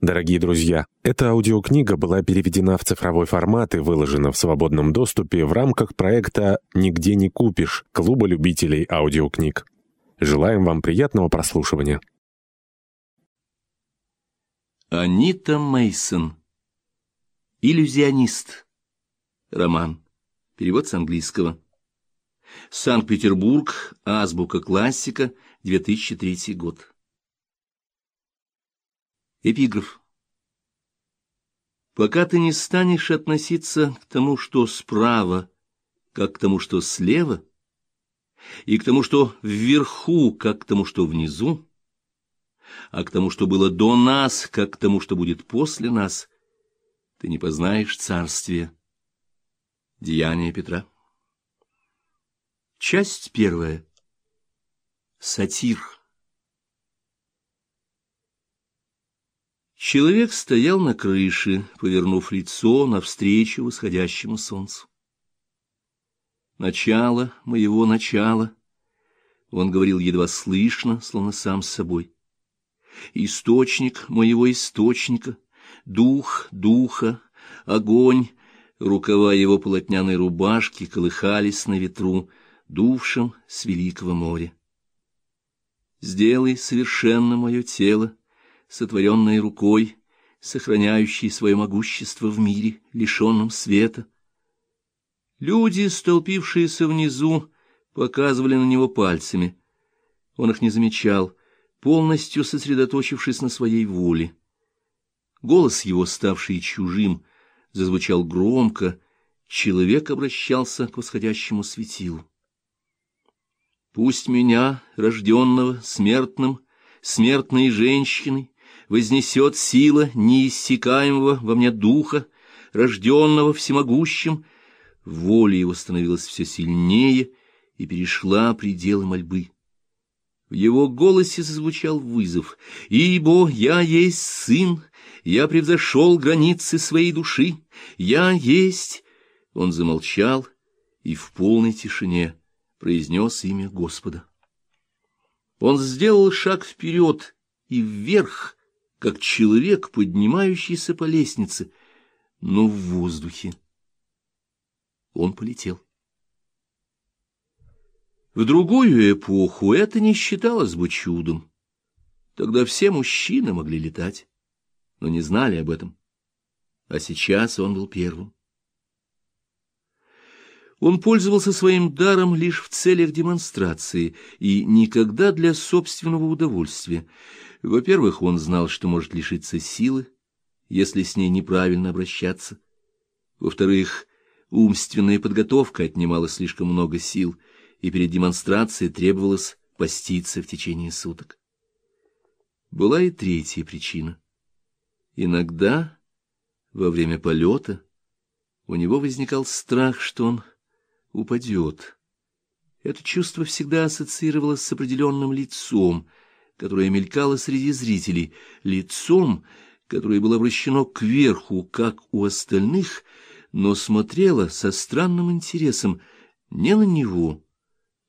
Дорогие друзья, эта аудиокнига была переведена в цифровой формат и выложена в свободном доступе в рамках проекта «Нигде не купишь» Клуба любителей аудиокниг. Желаем вам приятного прослушивания. Анита Мейсон. Иллюзионист. Роман. Перевод с английского. Санкт-Петербург. Азбука классика. 2003 год. Эпиграф. Пока ты не станешь относиться к тому, что справа, как к тому, что слева, и к тому, что вверху, как к тому, что внизу, а к тому, что было до нас, как к тому, что будет после нас, ты не познаешь царствия. Деяния Петра. Часть первая. Сатир. Человек стоял на крыше, повернув лицо навстречу восходящему солнцу. «Начало моего начала», — он говорил едва слышно, словно сам с собой. «Источник моего источника, дух духа, огонь». Рукава его полотняной рубашки колыхались на ветру, дувшем с великого моря. «Сделай совершенно мое тело, сотворенной рукой, сохраняющей свое могущество в мире, лишенном света. Люди, столпившиеся внизу, показывали на него пальцами. Он их не замечал, полностью сосредоточившись на своей воле. Голос его, ставший чужим, зазвучал громко, человек обращался к восходящему светилу. «Пусть меня, рожденного смертным, смертной женщиной, вознесет сила неиссякаемого во мне духа, рожденного всемогущим, воля его становилась все сильнее и перешла пределы мольбы. В его голосе зазвучал вызов, «Ибо я есть сын, я превзошел границы своей души, я есть...» Он замолчал и в полной тишине произнес имя Господа. Он сделал шаг вперед и вверх, как человек, поднимающийся по лестнице, но в воздухе. Он полетел. В другую эпоху это не считалось бы чудом. Тогда все мужчины могли летать, но не знали об этом. А сейчас он был первым. Он пользовался своим даром лишь в целях демонстрации и никогда для собственного удовольствия. Во-первых, он знал, что может лишиться силы, если с ней неправильно обращаться. Во-вторых, умственная подготовка отнимала слишком много сил, и перед демонстрацией требовалось поститься в течение суток. Была и третья причина. Иногда, во время полета, у него возникал страх, что он упадет. Это чувство всегда ассоциировалось с определенным лицом, которое мелькало среди зрителей, лицом, которое было обращено кверху, как у остальных, но смотрело со странным интересом не на него,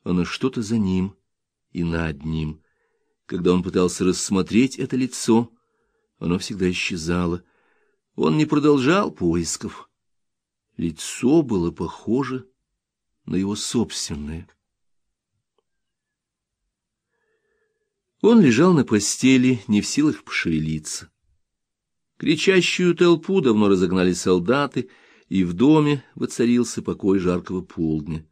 а на что-то за ним и над ним. Когда он пытался рассмотреть это лицо, оно всегда исчезало. Он не продолжал поисков. Лицо было похоже на его собственное. Он лежал на постели, не в силах пошевелиться. Кричащую толпу давно разогнали солдаты, и в доме воцарился покой жаркого полдня.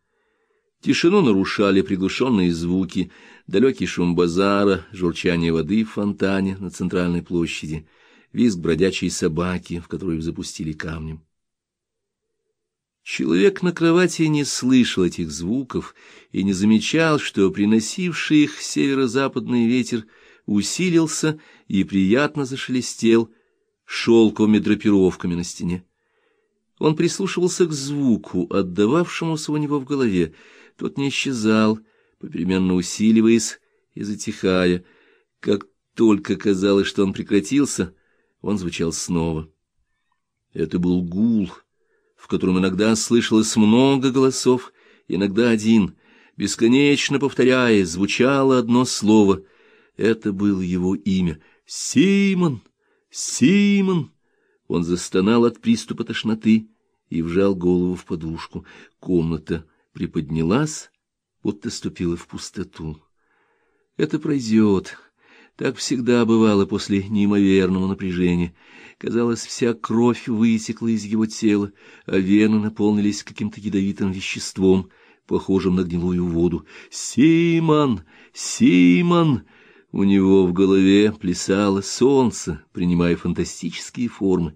Тишину нарушали приглушенные звуки, далекий шум базара, журчание воды в фонтане на центральной площади, визг бродячей собаки, в которую запустили камнем. Человек на кровати не слышал этих звуков и не замечал, что приносивший их северо-западный ветер усилился и приятно зашелестел шелковыми драпировками на стене. Он прислушивался к звуку, отдававшемуся у него в голове. Тот не исчезал, попеременно усиливаясь и затихая. Как только казалось, что он прекратился, он звучал снова. Это был гул — в котором иногда слышалось много голосов, иногда один, бесконечно повторяя, звучало одно слово. Это было его имя — Симон, Симон! Он застонал от приступа тошноты и вжал голову в подушку. Комната приподнялась, будто ступила в пустоту. Это пройдет. Так всегда бывало после неимоверного напряжения. Казалось, вся кровь вытекла из его тела, а вены наполнились каким-то ядовитым веществом, похожим на гнилую воду. «Симон! Симон!» У него в голове плясало солнце, принимая фантастические формы.